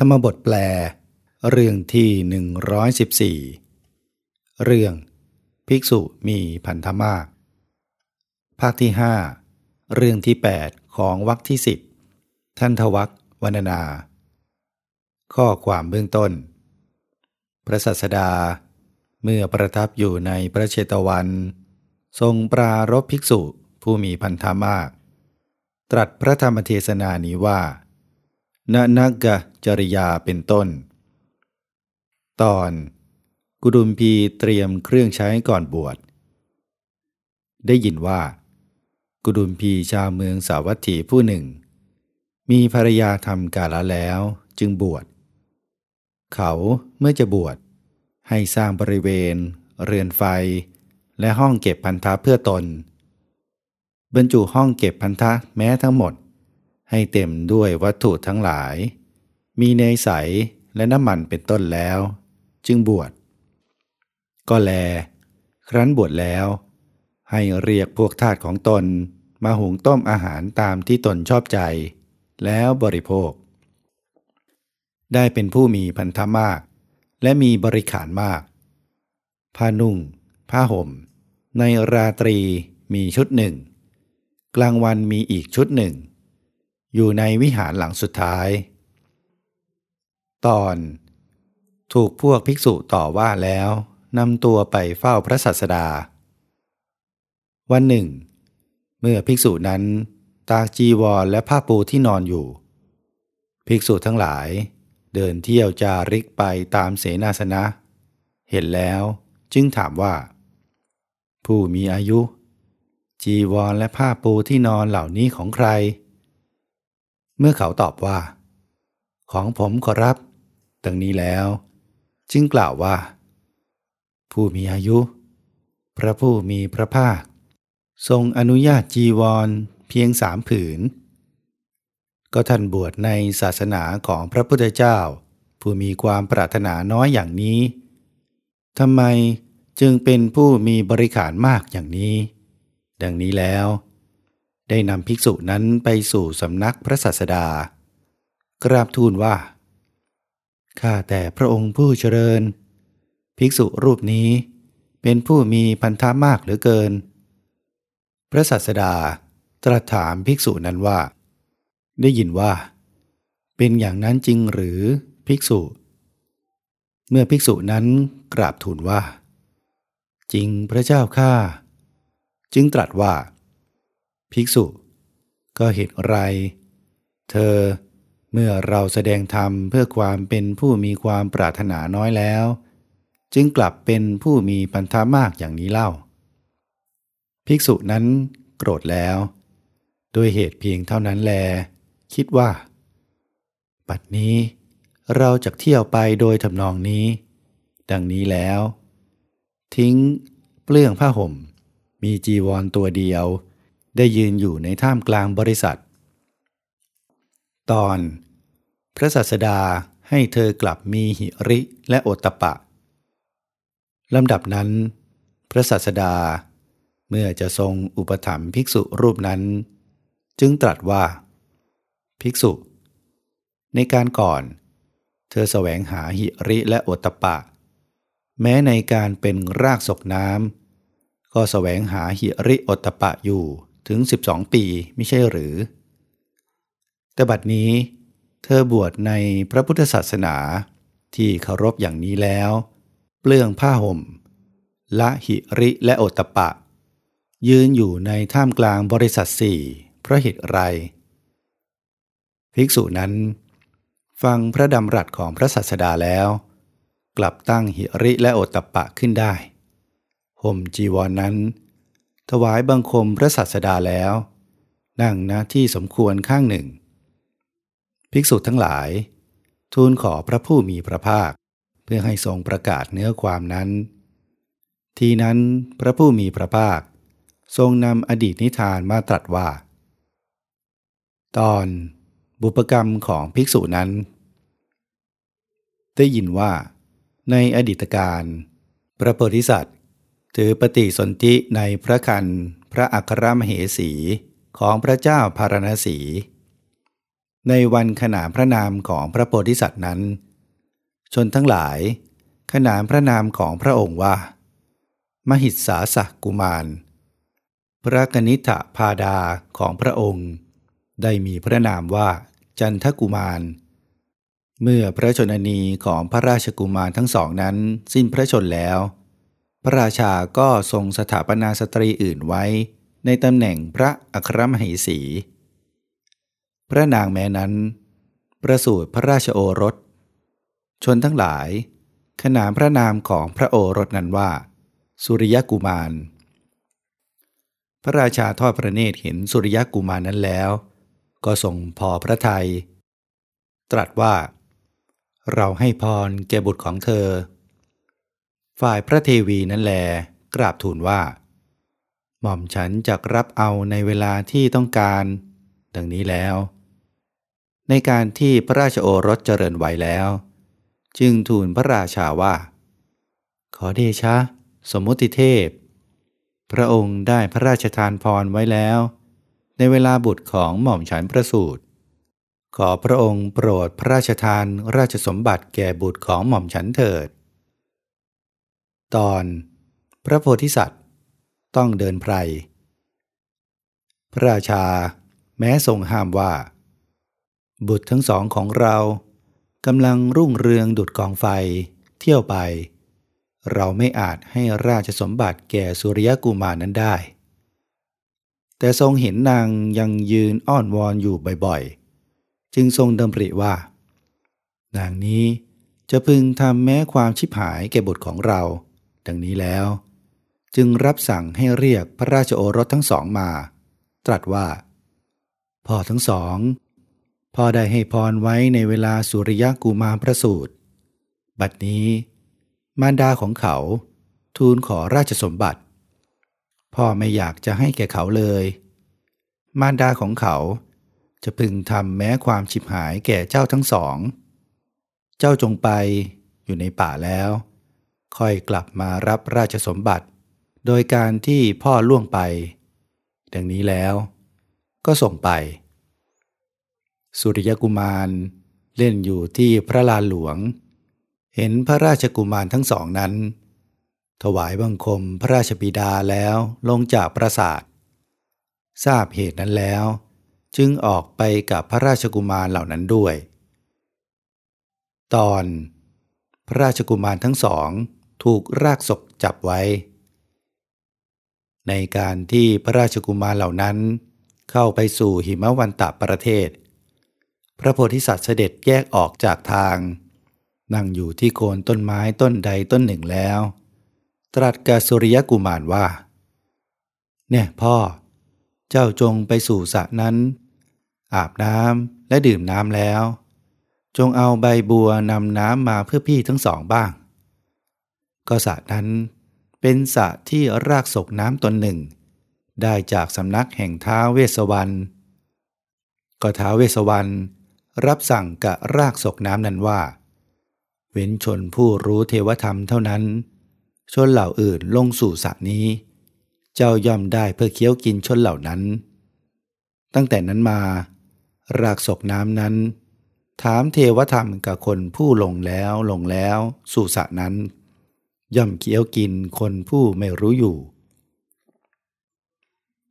ธรรมบทแปล เรื่องที่ 114 เรื่อง ภิกษุมีพันธมากภาคที่ 5 เรื่องที่ 8 ของวรรคที่ 10 ท่านทวักวรรณนา ข้อความเบื้องต้น พระสัสดา เมื่อประทับอยู่ในพระเชตวัน ทรงปรารบภิกษุผู้มีพันธมาก ตรัสพระธรรมเทศนานี้ว่า นักกะจริยาเป็นต้น ตอนกุดุมพีเตรียมเครื่องใช้ก่อนบวช ได้ยินว่า กุดุมพีชาวเมืองสาวัตถีผู้หนึ่ง มีภรรยาทำกาละแล้วจึงบวช เขาเมื่อจะบวช ให้สร้างบริเวณ เรือนไฟ และห้องเก็บพันธะเพื่อตน บรรจุห้องเก็บพันธะแม้ทั้งหมด ให้เต็มด้วยวัตถุทั้งหลาย มีเนยใสและน้ำมันเป็นต้นแล้ว จึงบวช ก็แล ครั้นบวชแล้ว ให้เรียกพวกทาสของตนมาหุงต้มอาหารตามที่ตนชอบใจ แล้วบริโภค ได้เป็นผู้มีพันธะมาก และมีบริขารมาก ผ้านุ่ง ผ้าห่ม ในราตรีมีชุดหนึ่ง กลางวันมีอีกชุดหนึ่ง อยู่ในวิหารหลังสุดท้าย ตอน ถูกพวกภิกษุต่อว่าแล้วนำตัวไปเฝ้าพระสัสดา วันหนึ่ง เมื่อภิกษุนั้นตากจีวรและผ้าปูที่นอนอยู่ ภิกษุทั้งหลายเดินเที่ยวจาริกไปตามเสนาสนะ เห็นแล้วจึงถามว่า ผู้มีอายุ จีวรและผ้าปูที่นอนเหล่านี้ของใคร เมื่อเขาตอบว่า ของผมขอรับดังนี้แล้ว จึงกล่าวว่า ผู้มีอายุ พระผู้มีพระภาค ทรงอนุญาตจีวรเพียงสามผืน ก็ท่านบวชในศาสนาของพระพุทธเจ้า ผู้มีความปรารถนาน้อยอย่างนี้ทำไมจึงเป็นผู้มีบริขารมากอย่างนี้ ดังนี้แล้ว ได้นำภิกษุนั้นไปสู่สำนักพระศาสดา กราบทูลว่า ข้าแต่พระองค์ผู้เจริญ ภิกษุรูปนี้เป็นผู้มีพันธะมากเหลือเกิน พระศาสดาตรัสถามภิกษุนั้นว่า ได้ยินว่า เป็นอย่างนั้นจริงหรือภิกษุ เมื่อภิกษุนั้นกราบทูลว่า จริงพระเจ้าข้าจึงตรัสว่า ภิกษุ ก็เหตุไร เธอเมื่อเราแสดงธรรมเพื่อความเป็นผู้มีความปรารถนาน้อยแล้ว จึงกลับเป็นผู้มีพันธะมากอย่างนี้เล่า ภิกษุนั้นโกรธแล้ว ด้วยเหตุเพียงเท่านั้นแล คิดว่า ปัดนี้เราจะเที่ยวไปโดยทำนองนี้ ดังนี้แล้ว ทิ้งเปลื้องผ้าห่ม มีจีวรตัวเดียว ได้ยืนอยู่ในท่ามกลางบริษัท ตอน พระสัสดาให้เธอกลับมีหิริและโอตปะลำดับนั้น พระสัสดาเมื่อจะทรงอุปถัมภ์ภิกษุรูปนั้น จึงตรัสว่า ภิกษุ ในการก่อน เธอแสวงหาหิริและโอตปะ แม้ในการเป็นรากศกน้ำก็แสวงหาหิริโอตปะอยู่ ถึง 12 ปีไม่ใช่หรือ แต่บัดนี้ เธอบวชในพระพุทธศาสนาที่เคารพอย่างนี้แล้ว เปลื้องผ้าห่มละหิริและโอตปะ ยืนอยู่ในท่ามกลางบริษัทสี่เพราะเหตุไร ภิกษุนั้น ฟังพระดำรัสของพระสัสดาแล้ว กลับตั้งหิริและโอตปะขึ้นได้ห่มจีวรนนั้น ถวายบังคมพระสัสดาแล้ว นั่งณที่สมควรข้างหนึ่ง ภิกษุทั้งหลาย ทูลขอพระผู้มีพระภาค เพื่อให้ทรงประกาศเนื้อความนั้น ทีนั้นพระผู้มีพระภาค ทรงนำอดีตนิทานมาตรัสว่า ตอนบุปกรรมของภิกษุนั้น ได้ยินว่า ในอดีตการ พระโพธิสัตว์ ถือปฏิสนธิในพระคันพระอัครมเหสีของพระเจ้าพารณสี ในวันขนานพระนามของพระโพธิสัตว์นั้น ชนทั้งหลาย ขนานพระนามของพระองค์ว่า มหิสาสกุมาร พระกนิษฐพาดาของพระองค์ ได้มีพระนามว่าจันทกุมาร เมื่อพระชนนีของพระราชกุมารทั้งสองนั้นสิ้นพระชนแล้ว ระราชาก็ทรงสถาปนาสตรีอื่นไว้ ในตำแหน่งพระอัครมเหสี พระนางแม้นั้น ประสูติพระราชโอรส ชนทั้งหลาย ขนานพระนามของพระโอรสนั้นว่า สุริยกุมาร พระราชาทอดพระเนตรเห็นสุริยกุมารนั้นแล้ว ก็ทรงพอพระทยัยตรัสว่า เราให้พรแก่บุตรของเธอ ฝ่ายพระเทวีนั้นแล กราบทูลว่า หม่อมฉันจะรับเอาในเวลาที่ต้องการ ดังนี้แล้ว ในการที่พระราชโอรสเจริญไว้แล้ว จึงทูลพระราชาว่า ขอเดชะ สมมุติเทพ พระองค์ได้พระราชทานพรไว้แล้ว ในเวลาบุตรของหม่อมฉันประสูติขอพระองค์โปรดพระราชทานราชสมบัติแก่บุตรของหม่อมฉันเถิด ตอนพระโพธิสัตว์ ต้องเดินไพร พระราชาแม้ทรงห้ามว่า บุตรทั้งสองของเรากำลังรุ่งเรืองดุดกองไฟเที่ยวไป เราไม่อาจให้ราชสมบัติแก่สุริยกุมารนั้นได้ แต่ทรงเห็นนางยังยืนอ้อนวอนอยู่บ่อยๆ จึงทรงดำริว่า นางนี้จะพึงทำแม้ความชิบหายแก่บุตรของเรา ดังนี้แล้ว จึงรับสั่งให้เรียกพระราชโอรสทั้งสองมา ตรัสว่า พ่อทั้งสองพ่อได้ให้พรไว้ในเวลาสุริยกุมารประสูติบัดนี้ มารดาของเขาทูลขอราชสมบัติ พ่อไม่อยากจะให้แก่เขาเลย มารดาของเขาจะพึงทำแม้ความฉิบหายแก่เจ้าทั้งสอง เจ้าจงไปอยู่ในป่าแล้ว ค่อยกลับมารับราชสมบัติ โดยการที่พ่อล่วงไป ดังนี้แล้วก็ส่งไป สุริยกุมารเล่นอยู่ที่พระลานหลวง เห็นพระราชกุมารทั้งสองนั้น ถวายบังคมพระราชบิดาแล้วลงจากปราสาท ทราบเหตุนั้นแล้ว จึงออกไปกับพระราชกุมารเหล่านั้นด้วย ตอนพระราชกุมารทั้งสอง ถูกรากศกจับไว้ ในการที่พระราชกุมารเหล่านั้น เข้าไปสู่หิมวันตะประเทศ พระโพธิสัตว์เสด็จแยกออกจากทาง นั่งอยู่ที่โคนต้นไม้ต้นใดต้นหนึ่งแล้ว ตรัสกับสุริยกุมารว่า เนี่ยพ่อ เจ้าจงไปสู่สระนั้น อาบน้ำและดื่มน้ำแล้ว จงเอาใบบัวนำน้ำมาเพื่อพี่ทั้งสองบ้าง ก็สระนั้นเป็นสระที่รากศกน้ำตนหนึ่ง ได้จากสำนักแห่งท้าเวสวรรณก็ท้าเวสวรรณรับสั่งกะรากศกน้ำนั้นว่า เว้นชนผู้รู้เทวธรรมเท่านั้น ชนเหล่าอื่นลงสู่สระนี้ เจ้าย่อมได้เพื่อเคี้ยวกินชนเหล่านั้น ตั้งแต่นั้นมา รากศกน้ำนั้น ถามเทวธรรมกับคนผู้ลงแล้วลงแล้วสู่สระนั้น ย่อมเคี้ยวกินคนผู้ไม่รู้อยู่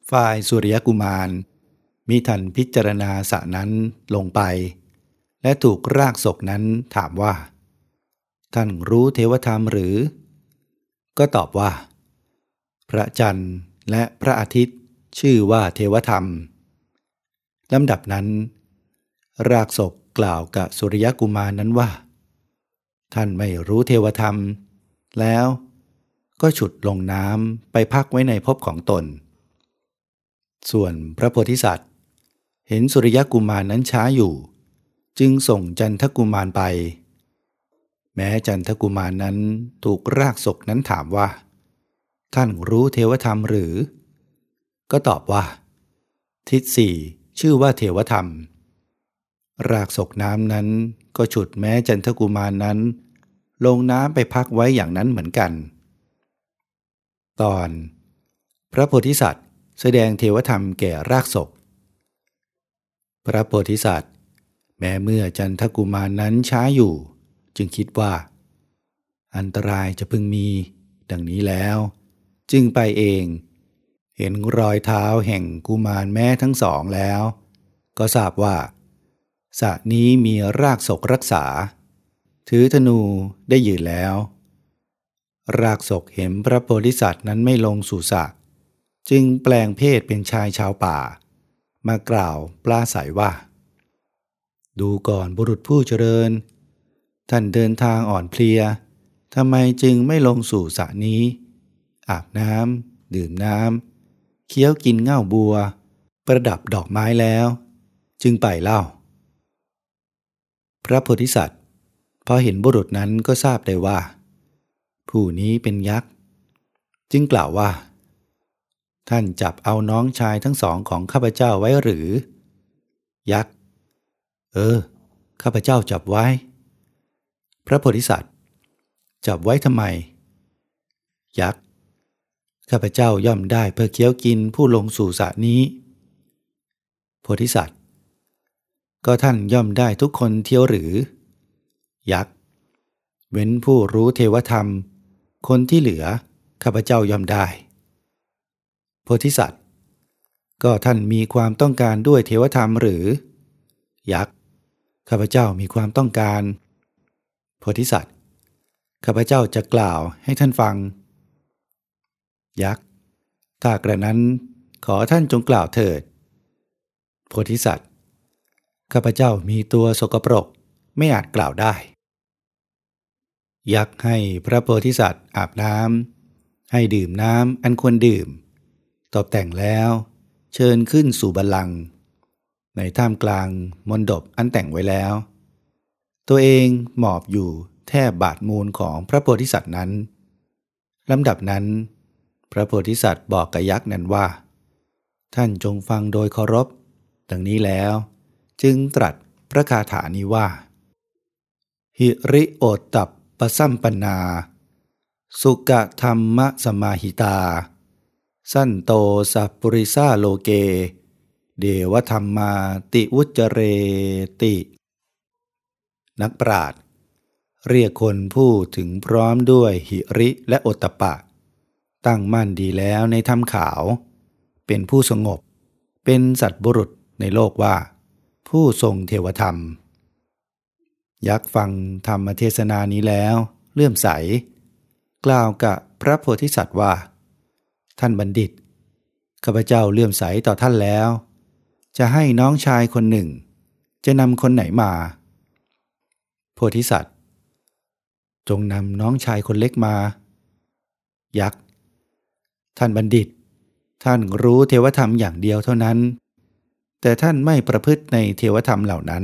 ฝ่ายสุริยกุมารมีทันพิจารณาสะนั้นลงไป และถูกรากศกนั้นถามว่า ท่านรู้เทวธรรมหรือ ก็ตอบว่า พระจันทร์และพระอาทิตย์ชื่อว่าเทวธรรมลำดับนั้น รากศกกล่าวกับสุริยกุมารนั้นว่า ท่านไม่รู้เทวธรรม แล้วก็ฉุดลงน้ำไปพักไว้ในภพของตน ส่วนพระโพธิสัตว์ เห็นสุริยกุมารนั้นช้าอยู่ จึงส่งจันทกุมารไป แม้จันทกุมารนั้นถูกรากศกนั้นถามว่า ท่านรู้เทวธรรมหรือ ก็ตอบว่า ทิศสี่ชื่อว่าเทวธรรม รากศกน้ำนั้นก็ฉุดแม้จันทกุมารนั้น ลงน้ำไปพักไว้อย่างนั้นเหมือนกัน ตอน พระโพธิสัตว์ แสดงเทวธรรมแก่รากศกพระโพธิสัตว์ แม้เมื่อจันทกุมารนนั้นช้าอยู่ จึงคิดว่า อันตรายจะพึงมี ดังนี้แล้ว จึงไปเอง เห็นรอยเท้าแห่งกุมารแม้ทั้งสองแล้ว ก็ทราบว่าสระนี้มีรากศกรักษา ถือธนูได้ยืนแล้ว รากศกเห็นพระโพธิสัตว์นั้นไม่ลงสู่สระจึงแปลงเพศเป็นชายชาวป่า มากล่าวปลาใสว่า ดูก่อนบุรุษผู้เจริญ ท่านเดินทางอ่อนเพลียทำไมจึงไม่ลงสู่สระนี้ อาบน้ำดื่มน้ำเคี้ยวกินเง่าบัว ประดับดอกไม้แล้ว จึงไปเล่า พระโพธิสัตว์ พอเห็นบุรุษนั้นก็ทราบได้ว่า ผู้นี้เป็นยักษ์ จึงกล่าวว่า ท่านจับเอาน้องชายทั้งสองของข้าพเจ้าไว้หรือ ยักษ์ เออ ข้าพเจ้าจับไว้ พระโพธิสัตว์ จับไว้ทำไม ยักษ์ ข้าพเจ้าย่อมได้เพื่อเคี้ยวกินผู้ลงสู่สระนี้ โพธิสัตว์ ก็ท่านย่อมได้ทุกคนเที่ยวหรือ ยักษ์ เว้นผู้รู้เทวธรรม คนที่เหลือข้าพเจ้าย่อมได้ โพธิสัตว์ ก็ท่านมีความต้องการด้วยเทวธรรมหรือ ยักษ์ข้าพเจ้ามีความต้องการ โพธิสัตว์ข้าพเจ้าจะกล่าวให้ท่านฟัง ยักษ์ถ้ากระนั้นขอท่านจงกล่าวเถิด โพธิสัตว์ข้าพเจ้ามีตัวสกปรกไม่อาจกล่าวได้ ยักให้พระโพธิสัตว์อาบน้ำให้ดื่มน้ำอันควรดื่มตบแต่งแล้วเชิญขึ้นสู่บัลลังก์ในท่ามกลางมนดบอันแต่งไว้แล้ว ตัวเองหมอบอยู่แทบบาทมูลของพระโพธิสัตว์นั้นลำดับนั้น พระโพธิสัตว์บอกกับยักษ์นั้นว่า ท่านจงฟังโดยเคารพ ดังนี้แล้ว จึงตรัสพระคาถานี้ว่า หิริโอตตับ ปสัมปนา สุกะธรรมสมาหิตา สั้นโตสัพปริซาโลเก เดวธรรมมาติวุจเรติ นักปราดเรียกคนผู้ถึงพร้อมด้วยหิริและโอตปะ ตั้งมั่นดีแล้วในธรรมขาว เป็นผู้สงบ เป็นสัตว์บุรุษในโลกว่า ผู้ทรงเทวธรรม ยักษ์ฟังธรรมเทศนานี้แล้ว เลื่อมใส กล่าวกับพระโพธิสัตว์ว่า ท่านบัณฑิตข้าพเจ้าเลื่อมใสต่อท่านแล้ว จะให้น้องชายคนหนึ่ง จะนำคนไหนมา โพธิสัตว์ จงนำน้องชายคนเล็กมา ยักษ์ ท่านบัณฑิต ท่านรู้เทวธรรมอย่างเดียวเท่านั้น แต่ท่านไม่ประพฤติในเทวธรรมเหล่านั้น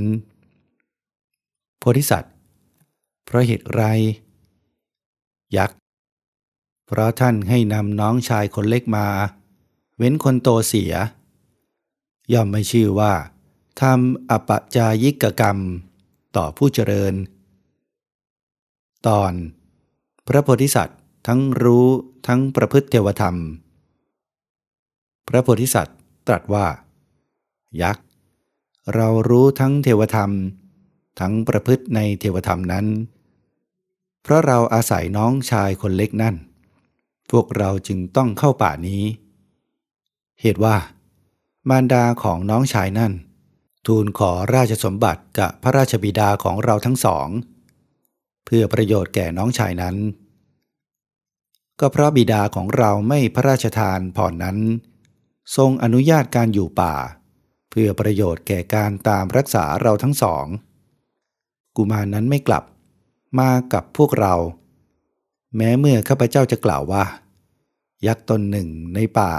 โพธิสัตว์ เพราะเหตุไร ยักษ์ เพราะท่านให้นำน้องชายคนเล็กมา เว้นคนโตเสีย ย่อมไม่ชื่อว่าทำอปจายิกกรรมต่อผู้เจริญ ตอน พระโพธิสัตว์ทั้งรู้ทั้งประพฤติเทวธรรม พระโพธิสัตว์ตรัสว่า ยักษ์ เรารู้ทั้งเทวธรรม ทั้งประพฤติในเทวธรรมนั้น เพราะเราอาศัยน้องชายคนเล็กนั่น พวกเราจึงต้องเข้าป่านี้ เหตุว่า มารดาของน้องชายนั่น ทูลขอราชสมบัติกับพระราชบิดาของเราทั้งสอง เพื่อประโยชน์แก่น้องชายนั้น ก็เพราะบิดาของเราไม่พระราชทานผ่อนนั้น ทรงอนุญาตการอยู่ป่า เพื่อประโยชน์แก่การตามรักษาเราทั้งสอง กุมารนั้นไม่กลับ มากับพวกเรา แม้เมื่อข้าพเจ้าจะกล่าวว่า ยักษ์ตนหนึ่งในป่า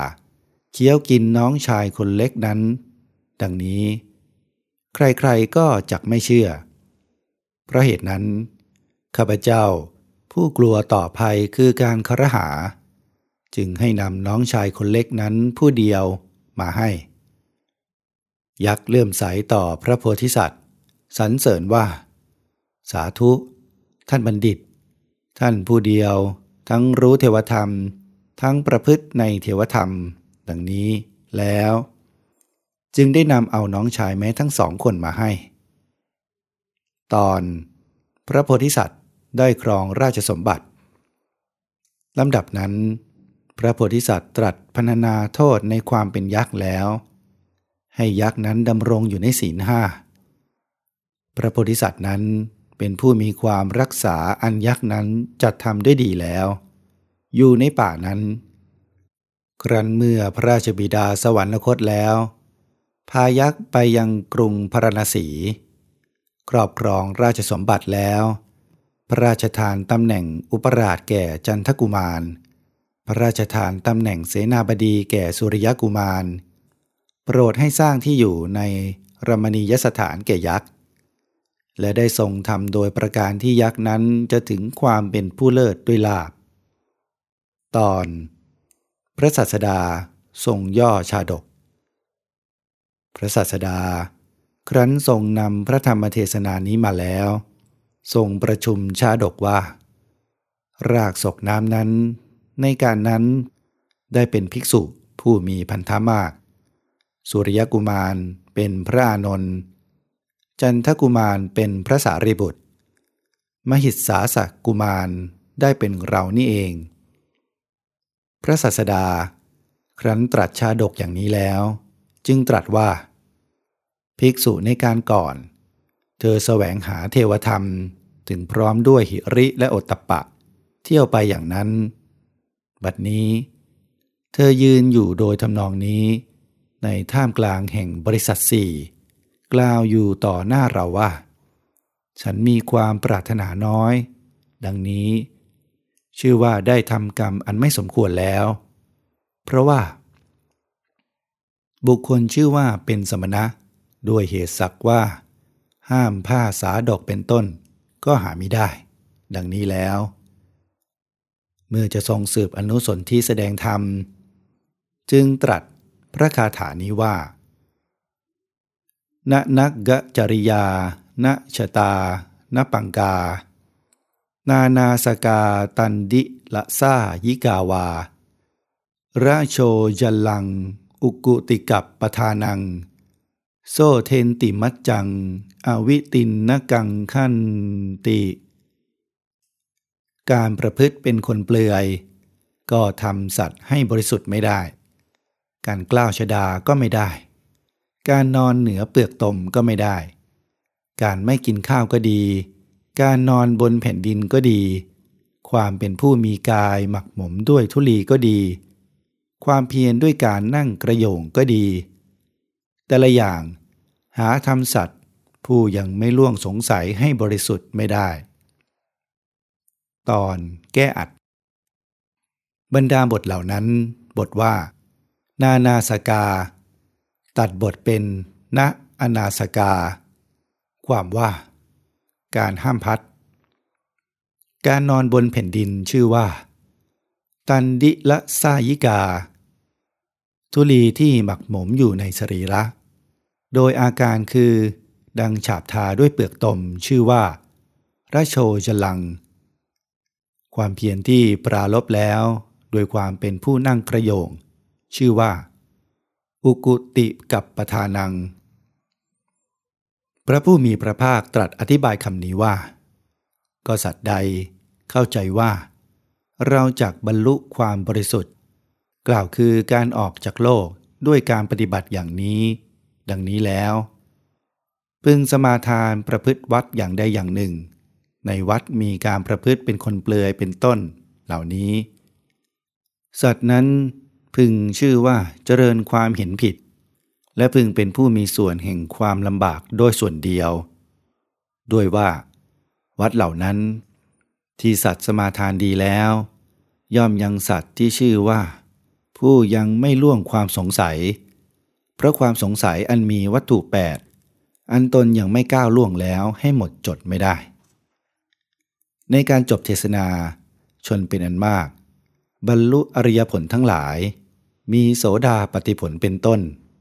เคี้ยวกินน้องชายคนเล็กนั้น ดังนี้ ใครๆก็จักไม่เชื่อ เพราะเหตุนั้น ข้าพเจ้าผู้กลัวต่อภัยคือการครหา จึงให้นำน้องชายคนเล็กนั้นผู้เดียวมาให้ ยักษ์เลื่อมใสต่อพระโพธิสัตว์สรรเสริญว่า สาธุ ท่านบัณฑิต ท่านผู้เดียว ทั้งรู้เทวธรรม ทั้งประพฤติในเทวธรรม ดังนี้แล้ว จึงได้นำเอาน้องชายแม้ทั้งสองคนมาให้ ตอน พระโพธิสัตว์ได้ครองราชสมบัติลำดับนั้น พระโพธิสัตว์ตรัสพรรณนาโทษในความเป็นยักษ์แล้ว ให้ยักษ์นั้นดำรงอยู่ในศีลห้าพระโพธิสัตว์นั้น เป็นผู้มีความรักษาอันยักษ์นั้นจัดทำด้วยดีแล้ว อยู่ในป่านั้น ครั้นเมื่อพระราชบิดาสวรรคตแล้ว พายักษ์ไปยังกรุงพราณสี ครอบครองราชสมบัติแล้ว พระราชทานตำแหน่งอุปราชแก่จันทกุมาร พระราชทานตำแหน่งเสนาบดีแก่สุริยกุมาร โปรดให้สร้างที่อยู่ในรมณียสถานแก่ยักษ์ และได้ทรงทำโดยประการที่ยักษ์นั้นจะถึงความเป็นผู้เลิศด้วยลาบ ตอน พระสัสดาทรงย่อชาดก พระสัสดา ครั้นทรงนำพระธรรมเทศนานี้มาแล้ว ทรงประชุมชาดกว่า รากศกน้ำนั้น ในการนั้นได้เป็นภิกษุผู้มีพันธะมาก สุริยกุมารเป็นพระอานนท์ จันทกุมารเป็นพระสารีบุตร มหิสสาสกุมารได้เป็นเรานี่เอง พระสัสดา ครั้นตรัสชาดกอย่างนี้แล้ว จึงตรัสว่า ภิกษุในการก่อน เธอแสวงหาเทวธรรมถึงพร้อมด้วยหิริและโอตตะปะ เที่ยวไปอย่างนั้น บัดนี้ เธอยืนอยู่โดยทำนองนี้ ในท่ามกลางแห่งบริษัทสี่ กล่าวอยู่ต่อหน้าเราว่า ฉันมีความปรารถนาน้อย ดังนี้ ชื่อว่าได้ทำกรรมอันไม่สมควรแล้ว เพราะว่า บุคคลชื่อว่าเป็นสมณะ ด้วยเหตุสักว่า ห้ามผ้าสาดอกเป็นต้น ก็หาไม่ได้ ดังนี้แล้ว เมื่อจะทรงสืบอนุสนที่แสดงธรรม จึงตรัสพระคาถานี้ว่า ณนักกจริยา ณชตา ณปังกา นานาสกาตันดิละซายิกาวา ราโชยัลลัง อุกุติกับปทานัง โซเทนติมัจจัง อวิตินนกังขันติ การประพฤติเป็นคนเปลือย ก็ทำสัตว์ให้บริสุทธิ์ไม่ได้ การกล้าวชดาก็ไม่ได้ การนอนเหนือเปลือกตมก็ไม่ได้ การไม่กินข้าวก็ดี การนอนบนแผ่นดินก็ดี ความเป็นผู้มีกายหมักหมมด้วยทุลีก็ดี ความเพียรด้วยการนั่งกระโยงก็ดี แต่ละอย่างหาทำสัตว์ ผู้ยังไม่ล่วงสงสัยให้บริสุทธิ์ไม่ได้ ตอนแก้อัด บรรดาบทเหล่านั้น บทว่า นานาสกา ตัดบทเป็นณอนาสกา ความว่า การห้ามพัด การนอนบนแผ่นดินชื่อว่า ตันดิละซายิกา ทุลีที่หมักหมมอยู่ในสรีระ โดยอาการคือ ดังฉาบทาด้วยเปลือกตมชื่อว่าราโชจลัง ความเพียรที่ปราลบแล้ว โดยความเป็นผู้นั่งกระโยง ชื่อว่า อุกุติกับปทานัง พระผู้มีพระภาคตรัสอธิบายคำนี้ว่า ก็สัตว์ใดเข้าใจว่า เราจักบรรลุความบริสุทธิ์ กล่าวคือการออกจากโลกด้วยการปฏิบัติอย่างนี้ ดังนี้แล้ว พึงสมาทานประพฤติวัดอย่างใดอย่างหนึ่ง ในวัดมีการประพฤติเป็นคนเปลือยเป็นต้นเหล่านี้ สัตว์นั้น พึงชื่อว่าเจริญความเห็นผิด และพึงเป็นผู้มีส่วนแห่งความลำบากโดยส่วนเดียว ด้วยว่า วัดเหล่านั้น ที่สัตว์สมาทานดีแล้ว ย่อมยังสัตว์ที่ชื่อว่า ผู้ยังไม่ล่วงความสงสัย เพราะความสงสัยอันมีวัตถุแปดอันตนยังไม่ก้าวล่วงแล้วให้หมดจดไม่ได้ ในการจบเทศนาชนเป็นอันมาก บรรลุอริยผลทั้งหลาย มีโสดาปฏิผลเป็นต้น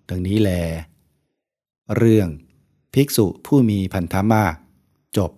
ดังนี้แล เรื่อง ภิกษุผู้มีพันธะมาก จบ